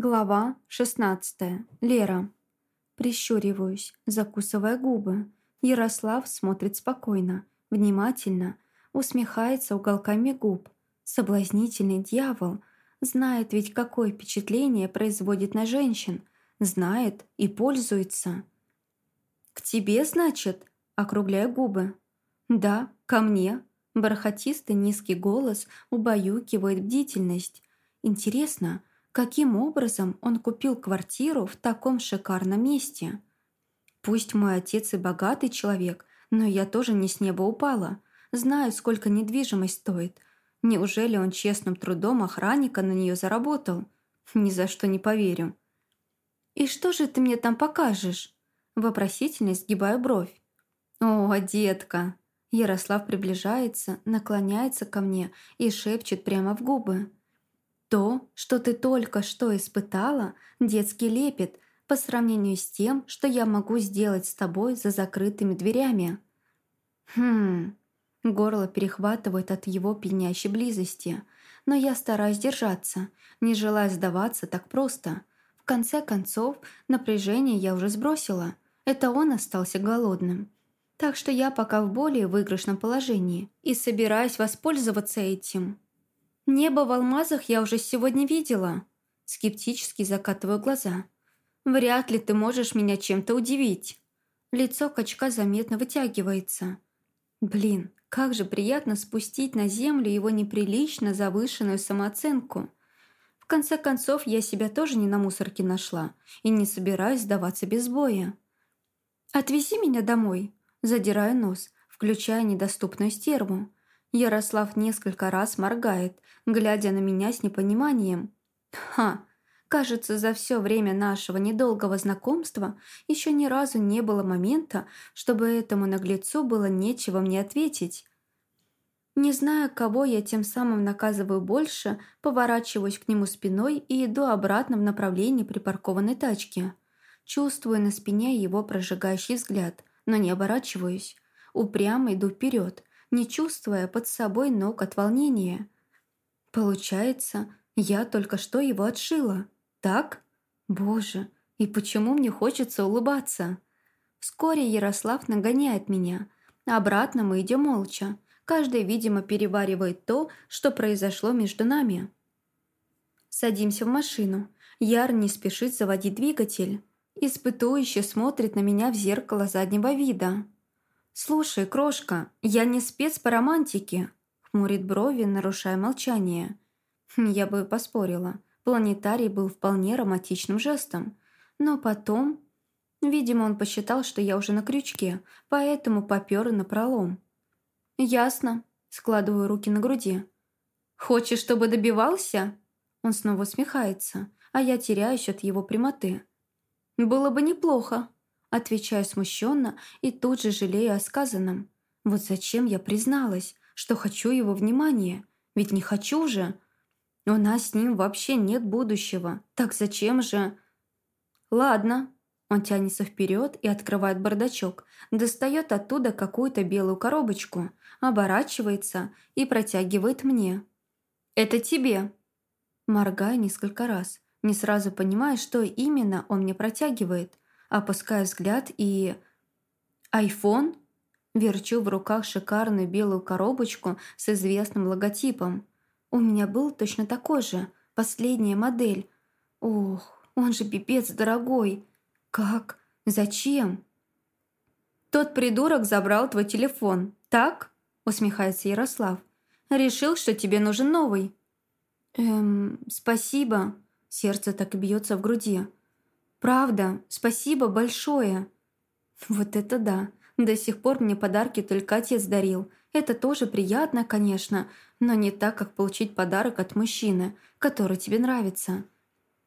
Глава 16. Лера. Прищуриваюсь, закусывая губы. Ярослав смотрит спокойно, внимательно, усмехается уголками губ. Соблазнительный дьявол. Знает ведь, какое впечатление производит на женщин. Знает и пользуется. «К тебе, значит?» – округляя губы. «Да, ко мне». Бархатистый низкий голос убаюкивает бдительность. Интересно, Каким образом он купил квартиру в таком шикарном месте? Пусть мой отец и богатый человек, но я тоже не с неба упала. Знаю, сколько недвижимость стоит. Неужели он честным трудом охранника на нее заработал? Ни за что не поверю. «И что же ты мне там покажешь?» Вопросительно сгибаю бровь. «О, детка!» Ярослав приближается, наклоняется ко мне и шепчет прямо в губы. То, что ты только что испытала, детский лепет по сравнению с тем, что я могу сделать с тобой за закрытыми дверями. Хм... Горло перехватывает от его пьянящей близости, но я стараюсь держаться, не желая сдаваться так просто. В конце концов, напряжение я уже сбросила. Это он остался голодным. Так что я пока в более выигрышном положении и собираюсь воспользоваться этим. «Небо в алмазах я уже сегодня видела», — скептически закатываю глаза. «Вряд ли ты можешь меня чем-то удивить». Лицо качка заметно вытягивается. Блин, как же приятно спустить на землю его неприлично завышенную самооценку. В конце концов, я себя тоже не на мусорке нашла и не собираюсь сдаваться без боя. «Отвези меня домой», — задираю нос, включая недоступную стерву. Ярослав несколько раз моргает, глядя на меня с непониманием. «Ха! Кажется, за все время нашего недолгого знакомства еще ни разу не было момента, чтобы этому наглецу было нечего мне ответить». Не зная, кого я тем самым наказываю больше, поворачиваюсь к нему спиной и иду обратно в направлении припаркованной тачки. Чувствую на спине его прожигающий взгляд, но не оборачиваюсь. Упрямо иду вперед, не чувствуя под собой ног от волнения. Получается, я только что его отшила. Так? Боже, и почему мне хочется улыбаться? Вскоре Ярослав нагоняет меня. Обратно мы идем молча. Каждый, видимо, переваривает то, что произошло между нами. Садимся в машину. Яр не спешит заводить двигатель. Испытующе смотрит на меня в зеркало заднего вида. «Слушай, крошка, я не спец по романтике», — хмурит брови, нарушая молчание. Я бы поспорила. Планетарий был вполне романтичным жестом. Но потом... Видимо, он посчитал, что я уже на крючке, поэтому попёр на пролом. «Ясно», — складываю руки на груди. «Хочешь, чтобы добивался?» Он снова усмехается, а я теряюсь от его прямоты. «Было бы неплохо», Отвечаю смущенно и тут же жалею о сказанном. Вот зачем я призналась, что хочу его внимания? Ведь не хочу же. У нас с ним вообще нет будущего. Так зачем же... Ладно. Он тянется вперед и открывает бардачок, достает оттуда какую-то белую коробочку, оборачивается и протягивает мне. «Это тебе!» Моргаю несколько раз, не сразу понимая, что именно он мне протягивает – Опускаю взгляд и... «Айфон?» Верчу в руках шикарную белую коробочку с известным логотипом. У меня был точно такой же, последняя модель. Ох, он же пипец дорогой. Как? Зачем? Тот придурок забрал твой телефон, так? Усмехается Ярослав. Решил, что тебе нужен новый. Эм, спасибо. Сердце так и бьется в груди. Правда, спасибо большое. Вот это да. До сих пор мне подарки только отец дарил. Это тоже приятно, конечно, но не так, как получить подарок от мужчины, который тебе нравится.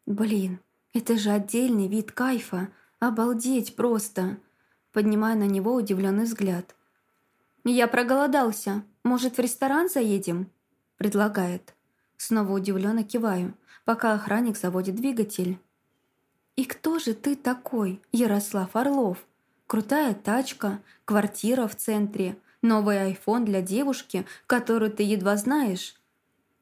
Блин, это же отдельный вид кайфа. Обалдеть просто. Поднимая на него удивленный взгляд. «Я проголодался. Может, в ресторан заедем?» Предлагает. Снова удивленно киваю, пока охранник заводит двигатель. «И кто же ты такой, Ярослав Орлов? Крутая тачка, квартира в центре, новый айфон для девушки, которую ты едва знаешь.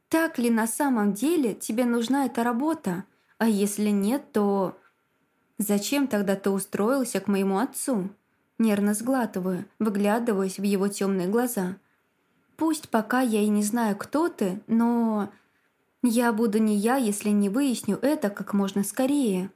Так ли на самом деле тебе нужна эта работа? А если нет, то... Зачем тогда ты устроился к моему отцу? Нервно сглатываю, выглядываясь в его темные глаза. Пусть пока я и не знаю, кто ты, но... Я буду не я, если не выясню это как можно скорее.